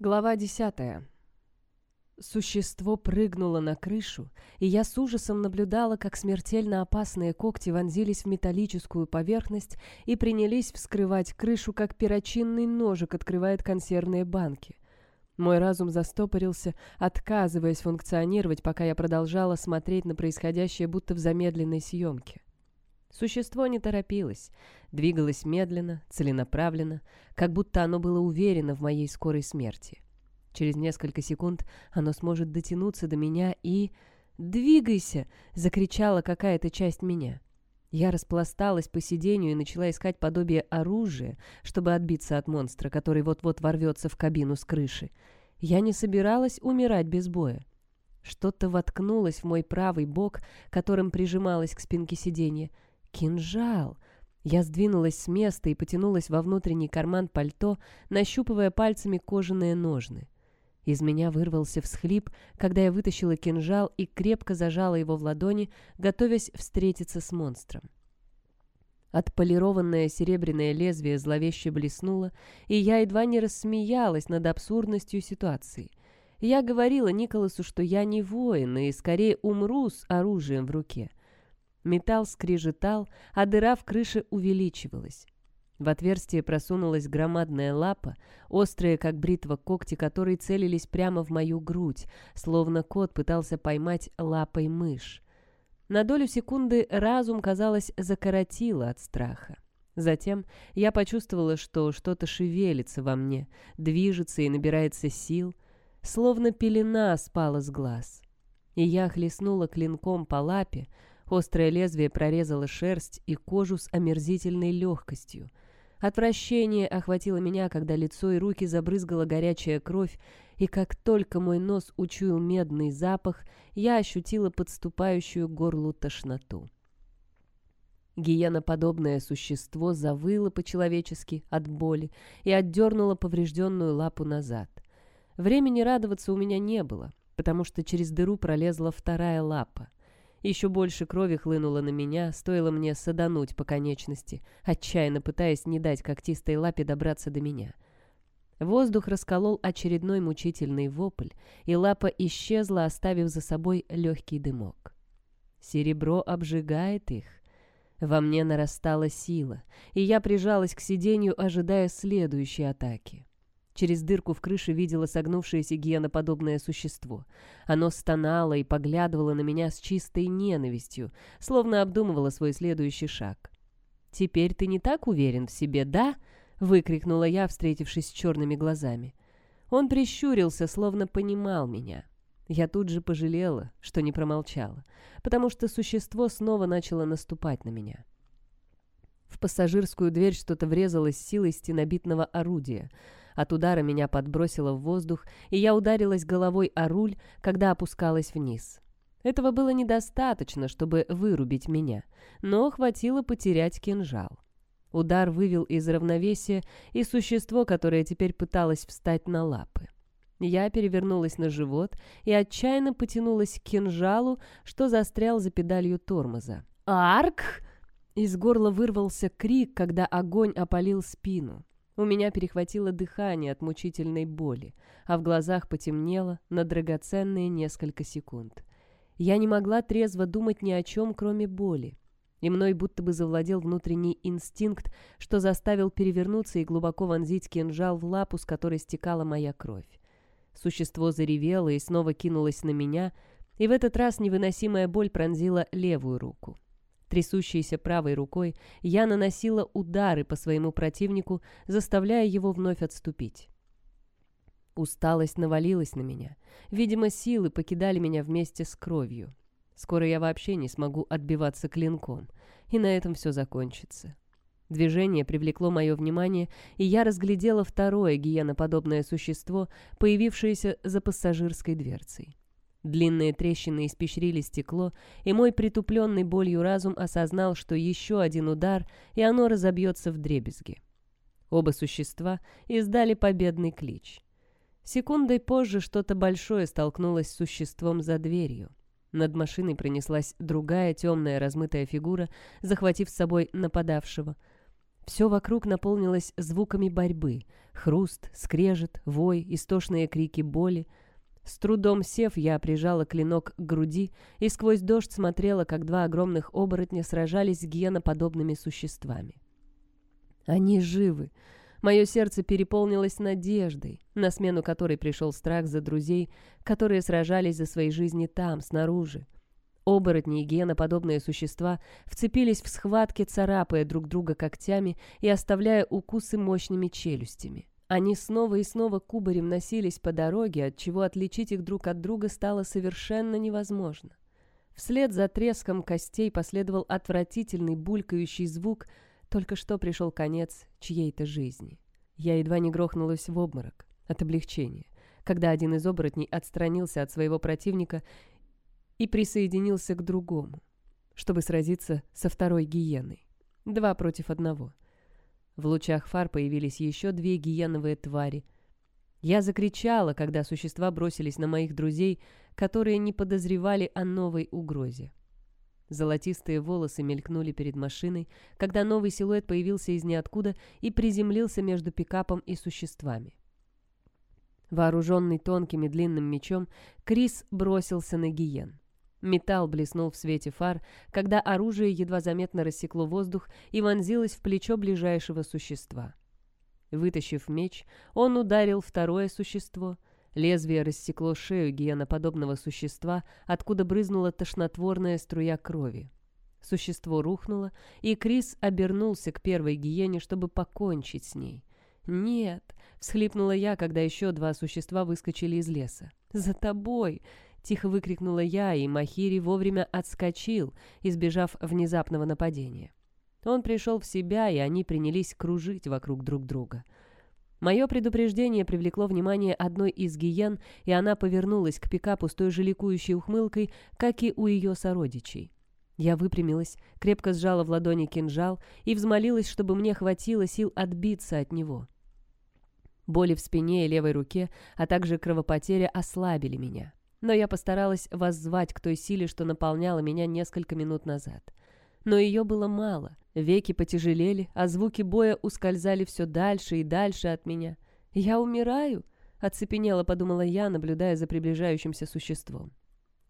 Глава десятая. Существо прыгнуло на крышу, и я с ужасом наблюдала, как смертельно опасные когти вонзились в металлическую поверхность и принялись вскрывать крышу, как перочинный ножик открывает консервные банки. Мой разум застопорился, отказываясь функционировать, пока я продолжала смотреть на происходящее, будто в замедленной съемке. Существо не торопилось, двигалось медленно, целенаправленно, как будто оно было уверено в моей скорой смерти. Через несколько секунд оно сможет дотянуться до меня и... «Двигайся!» — закричала какая-то часть меня. Я распласталась по сиденью и начала искать подобие оружия, чтобы отбиться от монстра, который вот-вот ворвется в кабину с крыши. Я не собиралась умирать без боя. Что-то воткнулось в мой правый бок, которым прижималась к спинке сиденья. Кинжал! Я сдвинулась с места и потянулась во внутренний карман пальто, нащупывая пальцами кожаные ножны. Из меня вырвался всхлип, когда я вытащила кинжал и крепко зажала его в ладони, готовясь встретиться с монстром. Отполированное серебряное лезвие зловеще блеснуло, и я едва не рассмеялась над абсурдностью ситуации. Я говорила Николасу, что я не воин и скорее умру с оружием в руке. Металл скрежетал, а дыра в крыше увеличивалась. В отверстие просунулась громадная лапа, острые, как бритва, когти которые целились прямо в мою грудь, словно кот пытался поймать лапой мышь. На долю секунды разум, казалось, закоротило от страха. Затем я почувствовала, что что-то шевелится во мне, движется и набирается сил, словно пелена спала с глаз. И я хлестнула клинком по лапе, острое лезвие прорезало шерсть и кожу с омерзительной легкостью — Отвращение охватило меня, когда лицо и руки забрызгала горячая кровь, и как только мой нос учуял медный запах, я ощутила подступающую к горлу тошноту. Гиеноподобное существо завыло по-человечески от боли и отдернуло поврежденную лапу назад. Времени радоваться у меня не было, потому что через дыру пролезла вторая лапа. Еще больше крови хлынуло на меня, стоило мне садануть по конечности, отчаянно пытаясь не дать когтистой лапе добраться до меня. Воздух расколол очередной мучительный вопль, и лапа исчезла, оставив за собой легкий дымок. Серебро обжигает их. Во мне нарастала сила, и я прижалась к сиденью, ожидая следующей атаки. Через дырку в крыше видела согнувшееся гиеноподобное существо. Оно стонало и поглядывало на меня с чистой ненавистью, словно обдумывало свой следующий шаг. «Теперь ты не так уверен в себе, да?» — выкрикнула я, встретившись с черными глазами. Он прищурился, словно понимал меня. Я тут же пожалела, что не промолчала, потому что существо снова начало наступать на меня. В пассажирскую дверь что-то врезалось силой стенобитного орудия — от удара меня подбросило в воздух, и я ударилась головой о руль, когда опускалась вниз. Этого было недостаточно, чтобы вырубить меня, но хватило потерять кинжал. Удар вывел из равновесия и существо, которое теперь пыталось встать на лапы. Я перевернулась на живот и отчаянно потянулась к кинжалу, что застрял за педалью тормоза. «Арк!» Из горла вырвался крик, когда огонь опалил спину. У меня перехватило дыхание от мучительной боли, а в глазах потемнело на драгоценные несколько секунд. Я не могла трезво думать ни о чем, кроме боли. И мной будто бы завладел внутренний инстинкт, что заставил перевернуться и глубоко вонзить кинжал в лапу, с которой стекала моя кровь. Существо заревело и снова кинулось на меня, и в этот раз невыносимая боль пронзила левую руку. Трясущейся правой рукой я наносила удары по своему противнику, заставляя его вновь отступить. Усталость навалилась на меня. Видимо, силы покидали меня вместе с кровью. Скоро я вообще не смогу отбиваться клинком, и на этом все закончится. Движение привлекло мое внимание, и я разглядела второе гиеноподобное существо, появившееся за пассажирской дверцей. Длинные трещины испещрили стекло, и мой притупленный болью разум осознал, что еще один удар, и оно разобьется в дребезги. Оба существа издали победный клич. Секундой позже что-то большое столкнулось с существом за дверью. Над машиной пронеслась другая темная размытая фигура, захватив с собой нападавшего. Все вокруг наполнилось звуками борьбы. Хруст, скрежет, вой, истошные крики боли. С трудом сев, я прижала клинок к груди и сквозь дождь смотрела, как два огромных оборотня сражались с гиеноподобными существами. Они живы. Мое сердце переполнилось надеждой, на смену которой пришел страх за друзей, которые сражались за свои жизни там, снаружи. Оборотни и геноподобные существа вцепились в схватке, царапая друг друга когтями и оставляя укусы мощными челюстями. Они снова и снова кубарем носились по дороге, отчего отличить их друг от друга стало совершенно невозможно. Вслед за треском костей последовал отвратительный булькающий звук, только что пришел конец чьей-то жизни. Я едва не грохнулась в обморок от облегчения, когда один из оборотней отстранился от своего противника и присоединился к другому, чтобы сразиться со второй гиеной. Два против одного. В лучах фар появились еще две гиеновые твари. Я закричала, когда существа бросились на моих друзей, которые не подозревали о новой угрозе. Золотистые волосы мелькнули перед машиной, когда новый силуэт появился из ниоткуда и приземлился между пикапом и существами. Вооруженный тонким и длинным мечом, Крис бросился на гиен. Металл блеснул в свете фар, когда оружие едва заметно рассекло воздух и вонзилось в плечо ближайшего существа. Вытащив меч, он ударил второе существо. Лезвие рассекло шею гиеноподобного существа, откуда брызнула тошнотворная струя крови. Существо рухнуло, и Крис обернулся к первой гиене, чтобы покончить с ней. «Нет!» — всхлипнула я, когда еще два существа выскочили из леса. «За тобой!» Тихо выкрикнула я, и Махири вовремя отскочил, избежав внезапного нападения. Он пришел в себя, и они принялись кружить вокруг друг друга. Мое предупреждение привлекло внимание одной из гиен, и она повернулась к пикапу с той же ликующей ухмылкой, как и у ее сородичей. Я выпрямилась, крепко сжала в ладони кинжал и взмолилась, чтобы мне хватило сил отбиться от него. Боли в спине и левой руке, а также кровопотеря ослабили меня но я постаралась воззвать к той силе, что наполняла меня несколько минут назад. Но ее было мало, веки потяжелели, а звуки боя ускользали все дальше и дальше от меня. «Я умираю?» — оцепенело подумала я, наблюдая за приближающимся существом.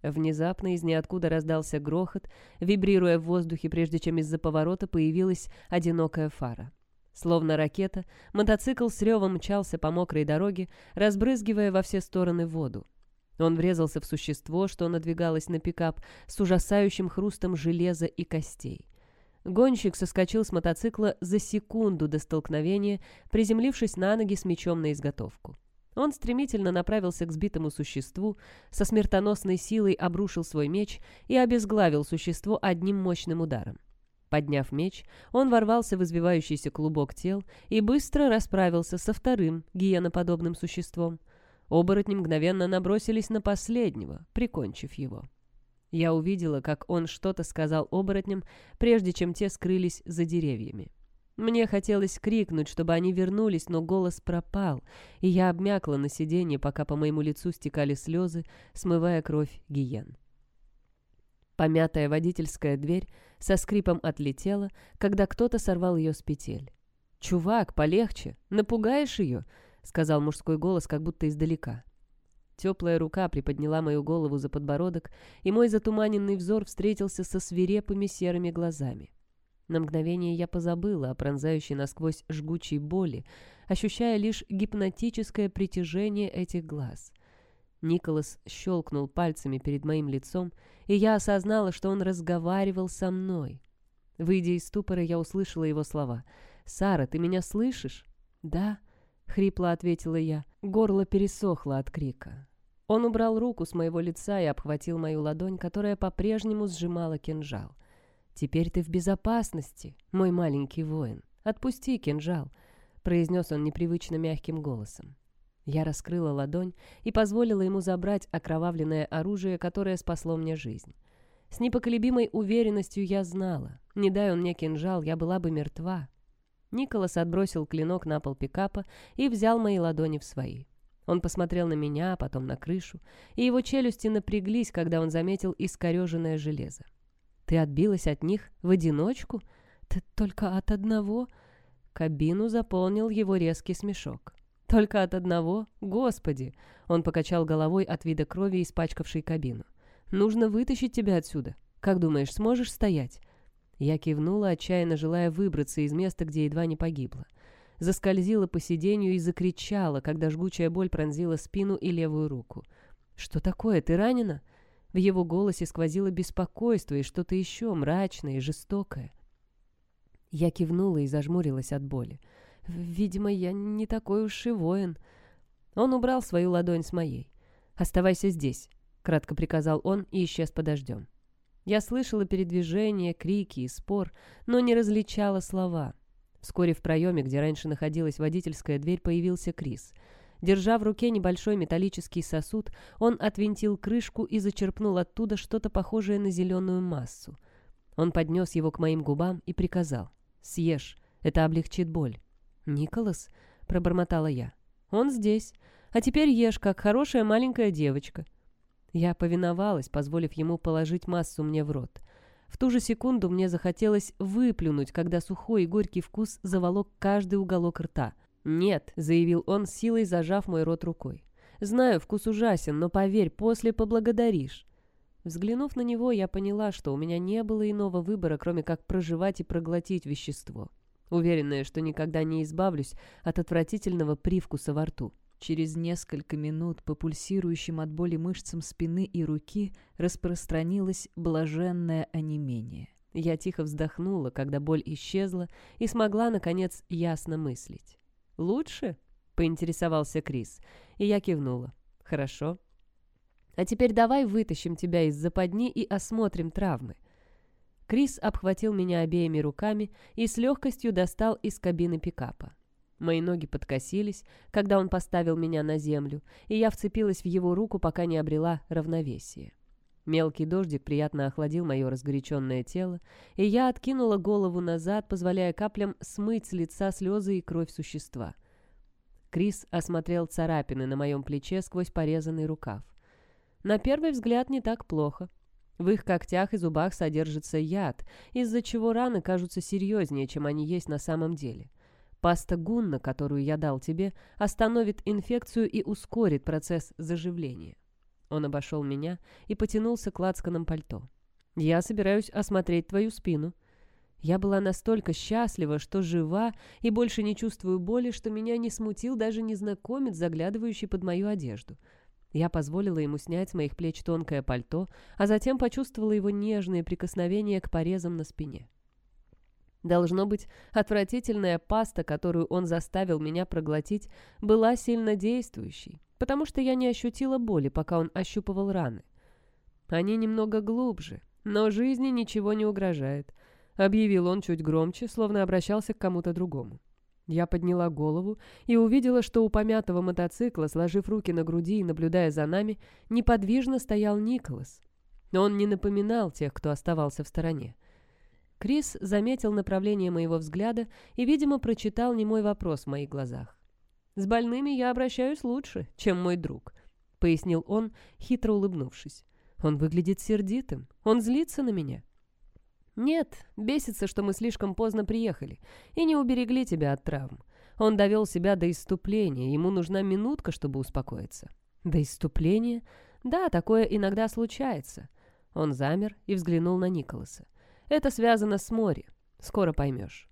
Внезапно из ниоткуда раздался грохот, вибрируя в воздухе, прежде чем из-за поворота появилась одинокая фара. Словно ракета, мотоцикл с ревом мчался по мокрой дороге, разбрызгивая во все стороны воду. Он врезался в существо, что надвигалось на пикап, с ужасающим хрустом железа и костей. Гонщик соскочил с мотоцикла за секунду до столкновения, приземлившись на ноги с мечом на изготовку. Он стремительно направился к сбитому существу, со смертоносной силой обрушил свой меч и обезглавил существо одним мощным ударом. Подняв меч, он ворвался в извивающийся клубок тел и быстро расправился со вторым гиеноподобным существом. Оборотни мгновенно набросились на последнего, прикончив его. Я увидела, как он что-то сказал оборотням, прежде чем те скрылись за деревьями. Мне хотелось крикнуть, чтобы они вернулись, но голос пропал, и я обмякла на сиденье, пока по моему лицу стекали слезы, смывая кровь гиен. Помятая водительская дверь со скрипом отлетела, когда кто-то сорвал ее с петель. «Чувак, полегче! Напугаешь ее!» Сказал мужской голос, как будто издалека. Теплая рука приподняла мою голову за подбородок, и мой затуманенный взор встретился со свирепыми серыми глазами. На мгновение я позабыла о пронзающей насквозь жгучей боли, ощущая лишь гипнотическое притяжение этих глаз. Николас щелкнул пальцами перед моим лицом, и я осознала, что он разговаривал со мной. Выйдя из ступора, я услышала его слова. «Сара, ты меня слышишь?» «Да», — хрипло ответила я. Горло пересохло от крика. Он убрал руку с моего лица и обхватил мою ладонь, которая по-прежнему сжимала кинжал. «Теперь ты в безопасности, мой маленький воин. Отпусти кинжал», — произнес он непривычно мягким голосом. Я раскрыла ладонь и позволила ему забрать окровавленное оружие, которое спасло мне жизнь. С непоколебимой уверенностью я знала, не дай он мне кинжал, я была бы мертва, Николас отбросил клинок на пол пикапа и взял мои ладони в свои. Он посмотрел на меня, а потом на крышу, и его челюсти напряглись, когда он заметил искореженное железо. «Ты отбилась от них в одиночку? Ты только от одного?» Кабину заполнил его резкий смешок. «Только от одного? Господи!» Он покачал головой от вида крови, испачкавшей кабину. «Нужно вытащить тебя отсюда. Как думаешь, сможешь стоять?» Я кивнула, отчаянно желая выбраться из места, где едва не погибла. Заскользила по сиденью и закричала, когда жгучая боль пронзила спину и левую руку. «Что такое? Ты ранена?» В его голосе сквозило беспокойство и что-то еще мрачное и жестокое. Я кивнула и зажмурилась от боли. «Видимо, я не такой уж и воин». Он убрал свою ладонь с моей. «Оставайся здесь», — кратко приказал он и исчез подождем. Я слышала передвижение, крики и спор, но не различала слова. Вскоре в проеме, где раньше находилась водительская дверь, появился Крис. Держа в руке небольшой металлический сосуд, он отвинтил крышку и зачерпнул оттуда что-то похожее на зеленую массу. Он поднес его к моим губам и приказал. «Съешь, это облегчит боль». «Николас?» — пробормотала я. «Он здесь. А теперь ешь, как хорошая маленькая девочка». Я повиновалась, позволив ему положить массу мне в рот. В ту же секунду мне захотелось выплюнуть, когда сухой и горький вкус заволок каждый уголок рта. «Нет», — заявил он, силой зажав мой рот рукой. «Знаю, вкус ужасен, но поверь, после поблагодаришь». Взглянув на него, я поняла, что у меня не было иного выбора, кроме как проживать и проглотить вещество уверенная, что никогда не избавлюсь от отвратительного привкуса во рту. Через несколько минут по пульсирующим от боли мышцам спины и руки распространилось блаженное онемение. Я тихо вздохнула, когда боль исчезла, и смогла, наконец, ясно мыслить. «Лучше?» — поинтересовался Крис, и я кивнула. «Хорошо. А теперь давай вытащим тебя из западни и осмотрим травмы. Крис обхватил меня обеими руками и с легкостью достал из кабины пикапа. Мои ноги подкосились, когда он поставил меня на землю, и я вцепилась в его руку, пока не обрела равновесие. Мелкий дождик приятно охладил мое разгоряченное тело, и я откинула голову назад, позволяя каплям смыть с лица слезы и кровь существа. Крис осмотрел царапины на моем плече сквозь порезанный рукав. На первый взгляд не так плохо. В их когтях и зубах содержится яд, из-за чего раны кажутся серьезнее, чем они есть на самом деле. Паста гунна, которую я дал тебе, остановит инфекцию и ускорит процесс заживления. Он обошел меня и потянулся к лацканам пальто. «Я собираюсь осмотреть твою спину». Я была настолько счастлива, что жива и больше не чувствую боли, что меня не смутил даже незнакомец, заглядывающий под мою одежду — я позволила ему снять с моих плеч тонкое пальто, а затем почувствовала его нежные прикосновения к порезам на спине. Должно быть, отвратительная паста, которую он заставил меня проглотить, была сильно действующей, потому что я не ощутила боли, пока он ощупывал раны. Они немного глубже, но жизни ничего не угрожает, объявил он чуть громче, словно обращался к кому-то другому. Я подняла голову и увидела, что у помятого мотоцикла, сложив руки на груди и наблюдая за нами, неподвижно стоял Николас. Но он не напоминал тех, кто оставался в стороне. Крис заметил направление моего взгляда и, видимо, прочитал немой вопрос в моих глазах. «С больными я обращаюсь лучше, чем мой друг», — пояснил он, хитро улыбнувшись. «Он выглядит сердитым. Он злится на меня. «Нет, бесится, что мы слишком поздно приехали и не уберегли тебя от травм. Он довел себя до иступления, ему нужна минутка, чтобы успокоиться». «До иступления? Да, такое иногда случается». Он замер и взглянул на Николаса. «Это связано с Мори. Скоро поймешь».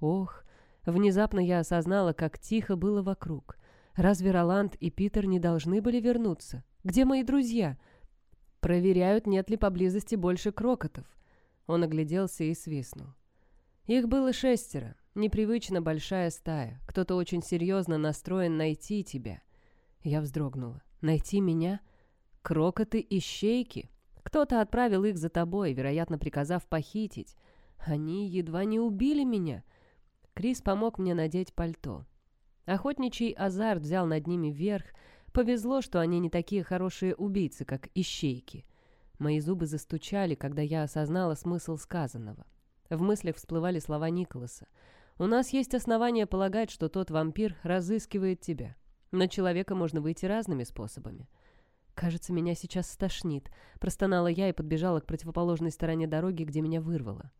Ох, внезапно я осознала, как тихо было вокруг. Разве Роланд и Питер не должны были вернуться? Где мои друзья? Проверяют, нет ли поблизости больше крокотов. Он огляделся и свистнул. Их было шестеро, непривычно большая стая. Кто-то очень серьезно настроен найти тебя. Я вздрогнула. Найти меня? Крокоты и щейки? Кто-то отправил их за тобой, вероятно, приказав похитить. Они едва не убили меня. Крис помог мне надеть пальто. Охотничий азарт взял над ними верх. Повезло, что они не такие хорошие убийцы, как ищейки. Мои зубы застучали, когда я осознала смысл сказанного. В мыслях всплывали слова Николаса. «У нас есть основания полагать, что тот вампир разыскивает тебя. На человека можно выйти разными способами». «Кажется, меня сейчас стошнит», — простонала я и подбежала к противоположной стороне дороги, где меня вырвало.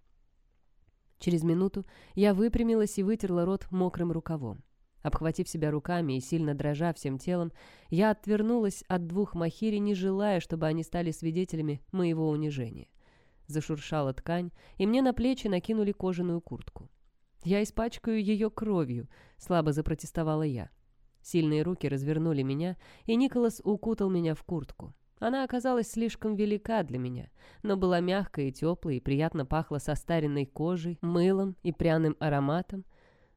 Через минуту я выпрямилась и вытерла рот мокрым рукавом. Обхватив себя руками и сильно дрожа всем телом, я отвернулась от двух махири, не желая, чтобы они стали свидетелями моего унижения. Зашуршала ткань, и мне на плечи накинули кожаную куртку. «Я испачкаю ее кровью», — слабо запротестовала я. Сильные руки развернули меня, и Николас укутал меня в куртку. Она оказалась слишком велика для меня, но была мягкой и теплой, и приятно пахла состаренной кожей, мылом и пряным ароматом.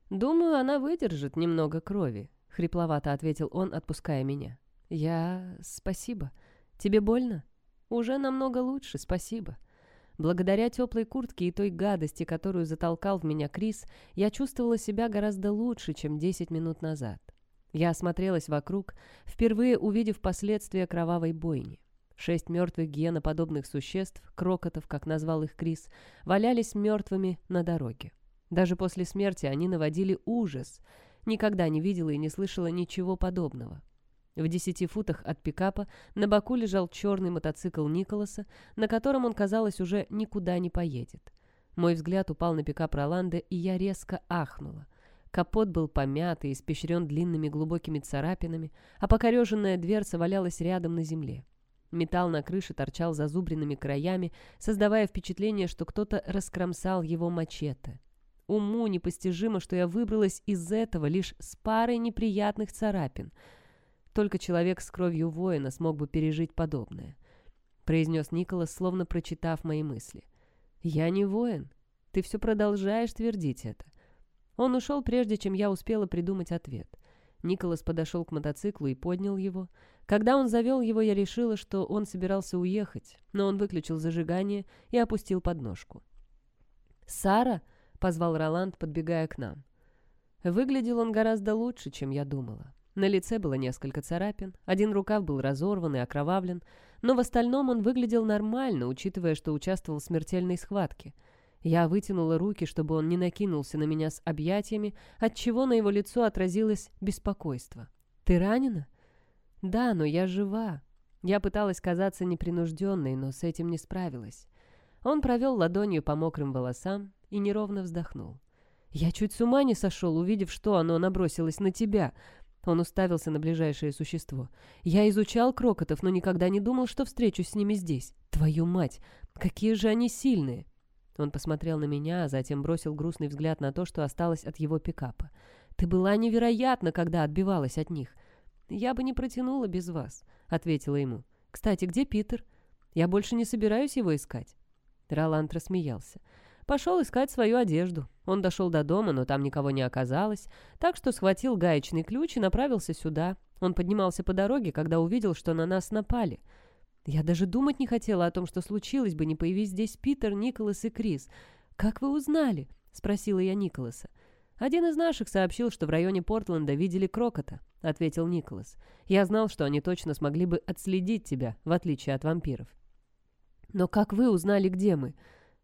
«Думаю, она выдержит немного крови», — хрипловато ответил он, отпуская меня. «Я... спасибо. Тебе больно?» «Уже намного лучше, спасибо». Благодаря теплой куртке и той гадости, которую затолкал в меня Крис, я чувствовала себя гораздо лучше, чем 10 минут назад. Я осмотрелась вокруг, впервые увидев последствия кровавой бойни. Шесть мертвых гиеноподобных существ, крокотов, как назвал их Крис, валялись мертвыми на дороге. Даже после смерти они наводили ужас. Никогда не видела и не слышала ничего подобного. В десяти футах от пикапа на боку лежал черный мотоцикл Николаса, на котором он, казалось, уже никуда не поедет. Мой взгляд упал на пикап Роланда, и я резко ахнула. Капот был помят и испещрен длинными глубокими царапинами, а покореженная дверца валялась рядом на земле. Металл на крыше торчал зазубренными краями, создавая впечатление, что кто-то раскромсал его мачете. Уму непостижимо, что я выбралась из этого лишь с парой неприятных царапин — только человек с кровью воина смог бы пережить подобное», — произнес Николас, словно прочитав мои мысли. «Я не воин. Ты все продолжаешь твердить это». Он ушел, прежде чем я успела придумать ответ. Николас подошел к мотоциклу и поднял его. Когда он завел его, я решила, что он собирался уехать, но он выключил зажигание и опустил подножку. «Сара!» — позвал Роланд, подбегая к нам. Выглядел он гораздо лучше, чем я думала. На лице было несколько царапин, один рукав был разорван и окровавлен, но в остальном он выглядел нормально, учитывая, что участвовал в смертельной схватке. Я вытянула руки, чтобы он не накинулся на меня с объятиями, отчего на его лицо отразилось беспокойство. «Ты ранена?» «Да, но я жива». Я пыталась казаться непринужденной, но с этим не справилась. Он провел ладонью по мокрым волосам и неровно вздохнул. «Я чуть с ума не сошел, увидев, что оно набросилось на тебя», он уставился на ближайшее существо. «Я изучал крокотов, но никогда не думал, что встречусь с ними здесь. Твою мать! Какие же они сильные!» Он посмотрел на меня, а затем бросил грустный взгляд на то, что осталось от его пикапа. «Ты была невероятна, когда отбивалась от них!» «Я бы не протянула без вас», — ответила ему. «Кстати, где Питер? Я больше не собираюсь его искать». Роланд рассмеялся. Пошел искать свою одежду. Он дошел до дома, но там никого не оказалось, так что схватил гаечный ключ и направился сюда. Он поднимался по дороге, когда увидел, что на нас напали. Я даже думать не хотела о том, что случилось бы, не появись здесь Питер, Николас и Крис. «Как вы узнали?» — спросила я Николаса. «Один из наших сообщил, что в районе Портленда видели Крокота», — ответил Николас. «Я знал, что они точно смогли бы отследить тебя, в отличие от вампиров». «Но как вы узнали, где мы?»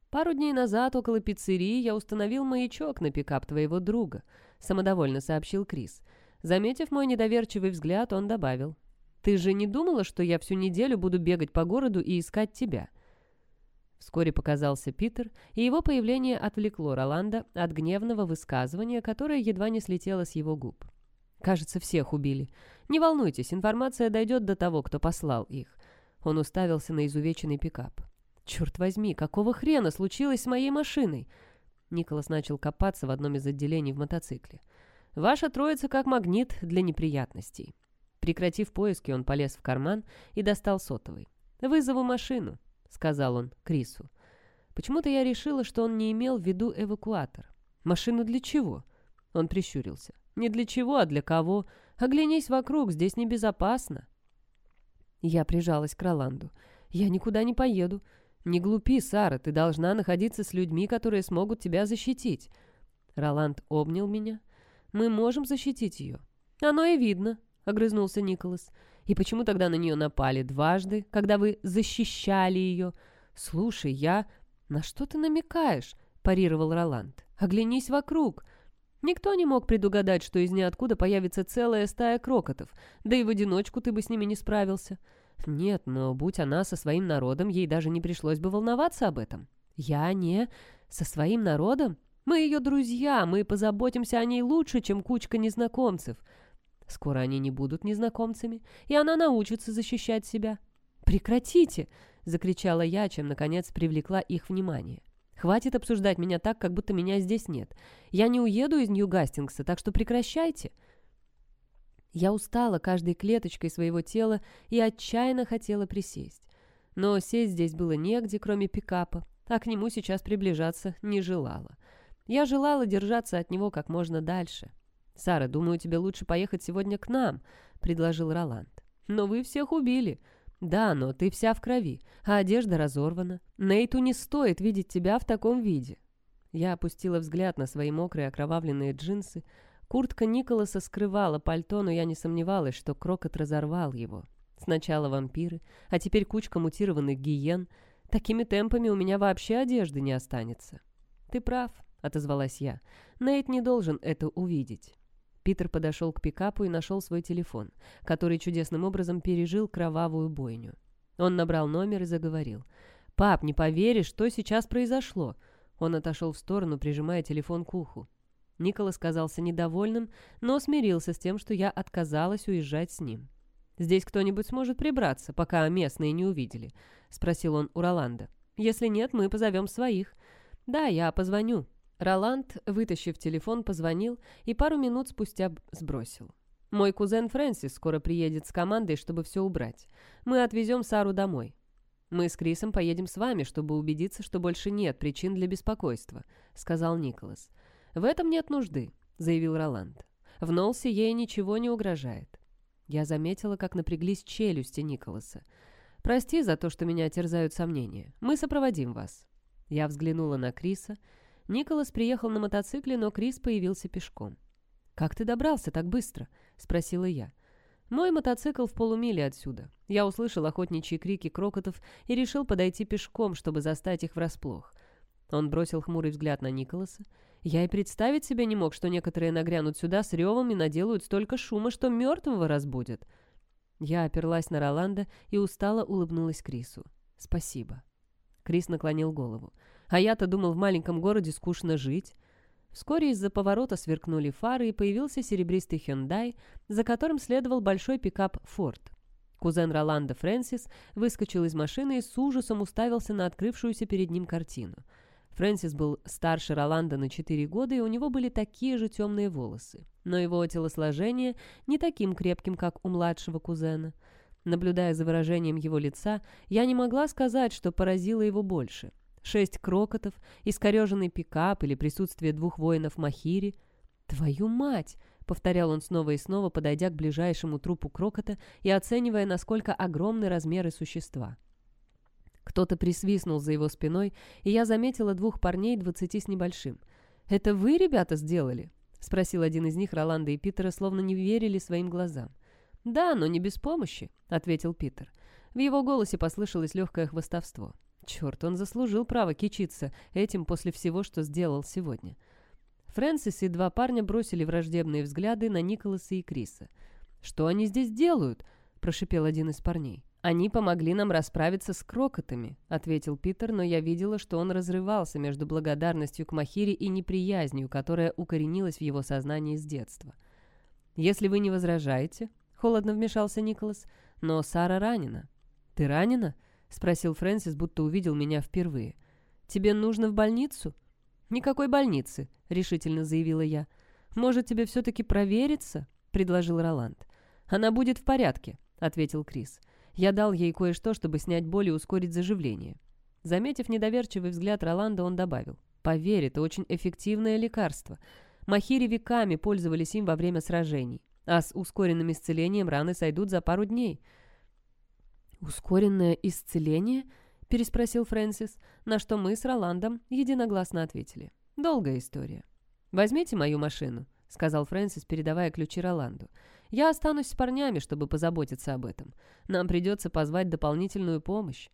«Пару дней назад около пиццерии я установил маячок на пикап твоего друга», — самодовольно сообщил Крис. Заметив мой недоверчивый взгляд, он добавил. «Ты же не думала, что я всю неделю буду бегать по городу и искать тебя?» Вскоре показался Питер, и его появление отвлекло Роланда от гневного высказывания, которое едва не слетело с его губ. «Кажется, всех убили. Не волнуйтесь, информация дойдет до того, кто послал их». Он уставился на изувеченный пикап. «Черт возьми, какого хрена случилось с моей машиной?» Николас начал копаться в одном из отделений в мотоцикле. «Ваша троица как магнит для неприятностей». Прекратив поиски, он полез в карман и достал сотовый. «Вызову машину», — сказал он Крису. Почему-то я решила, что он не имел в виду эвакуатор. «Машину для чего?» Он прищурился. «Не для чего, а для кого? Оглянись вокруг, здесь небезопасно». Я прижалась к Роланду. «Я никуда не поеду. «Не глупи, Сара, ты должна находиться с людьми, которые смогут тебя защитить». Роланд обнял меня. «Мы можем защитить ее». «Оно и видно», — огрызнулся Николас. «И почему тогда на нее напали дважды, когда вы защищали ее?» «Слушай, я...» «На что ты намекаешь?» — парировал Роланд. «Оглянись вокруг». Никто не мог предугадать, что из ниоткуда появится целая стая крокотов, да и в одиночку ты бы с ними не справился. Нет, но будь она со своим народом, ей даже не пришлось бы волноваться об этом. Я не... со своим народом? Мы ее друзья, мы позаботимся о ней лучше, чем кучка незнакомцев. Скоро они не будут незнакомцами, и она научится защищать себя. «Прекратите!» — закричала я, чем, наконец, привлекла их внимание. «Хватит обсуждать меня так, как будто меня здесь нет. Я не уеду из Нью-Гастингса, так что прекращайте!» Я устала каждой клеточкой своего тела и отчаянно хотела присесть. Но сесть здесь было негде, кроме пикапа, а к нему сейчас приближаться не желала. Я желала держаться от него как можно дальше. «Сара, думаю, тебе лучше поехать сегодня к нам», — предложил Роланд. «Но вы всех убили». «Да, но ты вся в крови, а одежда разорвана. Нейту не стоит видеть тебя в таком виде». Я опустила взгляд на свои мокрые окровавленные джинсы, Куртка Николаса скрывала пальто, но я не сомневалась, что Крокот разорвал его. Сначала вампиры, а теперь кучка мутированных гиен. Такими темпами у меня вообще одежды не останется. «Ты прав», — отозвалась я. «Нейт не должен это увидеть». Питер подошел к пикапу и нашел свой телефон, который чудесным образом пережил кровавую бойню. Он набрал номер и заговорил. «Пап, не поверишь, что сейчас произошло?» Он отошел в сторону, прижимая телефон к уху. Николас казался недовольным, но смирился с тем, что я отказалась уезжать с ним. «Здесь кто-нибудь сможет прибраться, пока местные не увидели?» — спросил он у Роланда. «Если нет, мы позовем своих». «Да, я позвоню». Роланд, вытащив телефон, позвонил и пару минут спустя сбросил. «Мой кузен Фрэнсис скоро приедет с командой, чтобы все убрать. Мы отвезем Сару домой. Мы с Крисом поедем с вами, чтобы убедиться, что больше нет причин для беспокойства», — сказал Николас. «В этом нет нужды», — заявил Роланд. «В Нолсе ей ничего не угрожает». Я заметила, как напряглись челюсти Николаса. «Прости за то, что меня терзают сомнения. Мы сопроводим вас». Я взглянула на Криса. Николас приехал на мотоцикле, но Крис появился пешком. «Как ты добрался так быстро?» — спросила я. Мой мотоцикл в полумиле отсюда. Я услышал охотничьи крики крокотов и решил подойти пешком, чтобы застать их врасплох. Он бросил хмурый взгляд на Николаса. Я и представить себе не мог, что некоторые нагрянут сюда с ревом и наделают столько шума, что мертвого разбудят. Я оперлась на Роланда и устало улыбнулась Крису. «Спасибо». Крис наклонил голову. «А я-то думал, в маленьком городе скучно жить». Вскоре из-за поворота сверкнули фары, и появился серебристый Hyundai, за которым следовал большой пикап «Форд». Кузен Роланда Фрэнсис выскочил из машины и с ужасом уставился на открывшуюся перед ним картину – Фрэнсис был старше Роланда на 4 года, и у него были такие же темные волосы. Но его телосложение не таким крепким, как у младшего кузена. Наблюдая за выражением его лица, я не могла сказать, что поразило его больше. Шесть крокотов, искореженный пикап или присутствие двух воинов Махири. «Твою мать!» — повторял он снова и снова, подойдя к ближайшему трупу крокота и оценивая, насколько огромны размеры существа. Кто-то присвистнул за его спиной, и я заметила двух парней двадцати с небольшим. «Это вы, ребята, сделали?» — спросил один из них Роланда и Питера, словно не верили своим глазам. «Да, но не без помощи», — ответил Питер. В его голосе послышалось легкое хвостовство. Черт, он заслужил право кичиться этим после всего, что сделал сегодня. Фрэнсис и два парня бросили враждебные взгляды на Николаса и Криса. «Что они здесь делают?» – прошипел один из парней. «Они помогли нам расправиться с крокотами», — ответил Питер, но я видела, что он разрывался между благодарностью к Махире и неприязнью, которая укоренилась в его сознании с детства. «Если вы не возражаете», — холодно вмешался Николас, — «но Сара ранена». «Ты ранена?» — спросил Фрэнсис, будто увидел меня впервые. «Тебе нужно в больницу?» «Никакой больницы», — решительно заявила я. «Может, тебе все-таки провериться?» — предложил Роланд. «Она будет в порядке», — ответил Крис. Я дал ей кое-что, чтобы снять боль и ускорить заживление. Заметив недоверчивый взгляд Роланда, он добавил. «Поверь, это очень эффективное лекарство. Махири веками пользовались им во время сражений, а с ускоренным исцелением раны сойдут за пару дней». «Ускоренное исцеление?» – переспросил Фрэнсис, на что мы с Роландом единогласно ответили. «Долгая история. Возьмите мою машину», – сказал Фрэнсис, передавая ключи Роланду. Я останусь с парнями, чтобы позаботиться об этом. Нам придется позвать дополнительную помощь.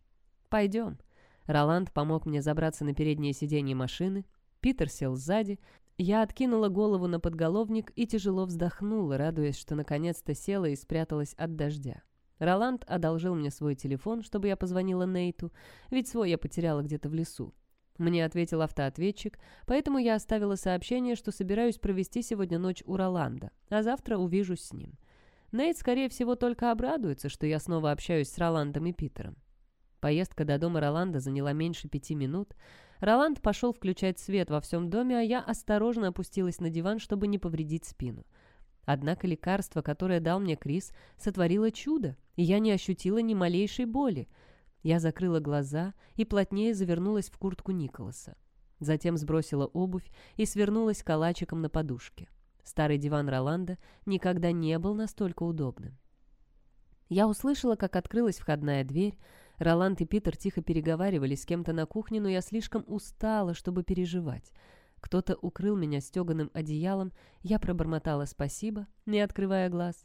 Пойдем». Роланд помог мне забраться на переднее сиденье машины. Питер сел сзади. Я откинула голову на подголовник и тяжело вздохнула, радуясь, что наконец-то села и спряталась от дождя. Роланд одолжил мне свой телефон, чтобы я позвонила Нейту, ведь свой я потеряла где-то в лесу. Мне ответил автоответчик, поэтому я оставила сообщение, что собираюсь провести сегодня ночь у Роланда, а завтра увижусь с ним. Нейт, скорее всего, только обрадуется, что я снова общаюсь с Роландом и Питером. Поездка до дома Роланда заняла меньше пяти минут. Роланд пошел включать свет во всем доме, а я осторожно опустилась на диван, чтобы не повредить спину. Однако лекарство, которое дал мне Крис, сотворило чудо, и я не ощутила ни малейшей боли. Я закрыла глаза и плотнее завернулась в куртку Николаса. Затем сбросила обувь и свернулась калачиком на подушке. Старый диван Роланда никогда не был настолько удобным. Я услышала, как открылась входная дверь. Роланд и Питер тихо переговаривались с кем-то на кухне, но я слишком устала, чтобы переживать. Кто-то укрыл меня стеганым одеялом, я пробормотала спасибо, не открывая глаз.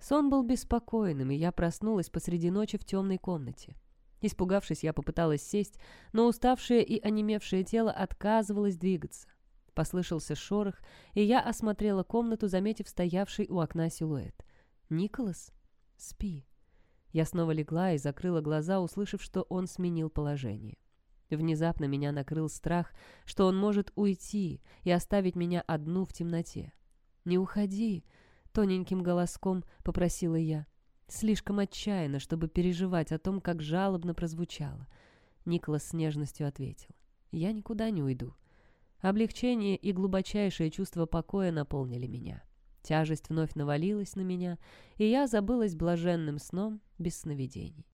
Сон был беспокойным, и я проснулась посреди ночи в темной комнате. Испугавшись, я попыталась сесть, но уставшее и онемевшее тело отказывалось двигаться. Послышался шорох, и я осмотрела комнату, заметив стоявший у окна силуэт. «Николас? Спи». Я снова легла и закрыла глаза, услышав, что он сменил положение. Внезапно меня накрыл страх, что он может уйти и оставить меня одну в темноте. «Не уходи!» — тоненьким голоском попросила я. Слишком отчаянно, чтобы переживать о том, как жалобно прозвучало. Николас с нежностью ответил. «Я никуда не уйду. Облегчение и глубочайшее чувство покоя наполнили меня. Тяжесть вновь навалилась на меня, и я забылась блаженным сном без сновидений.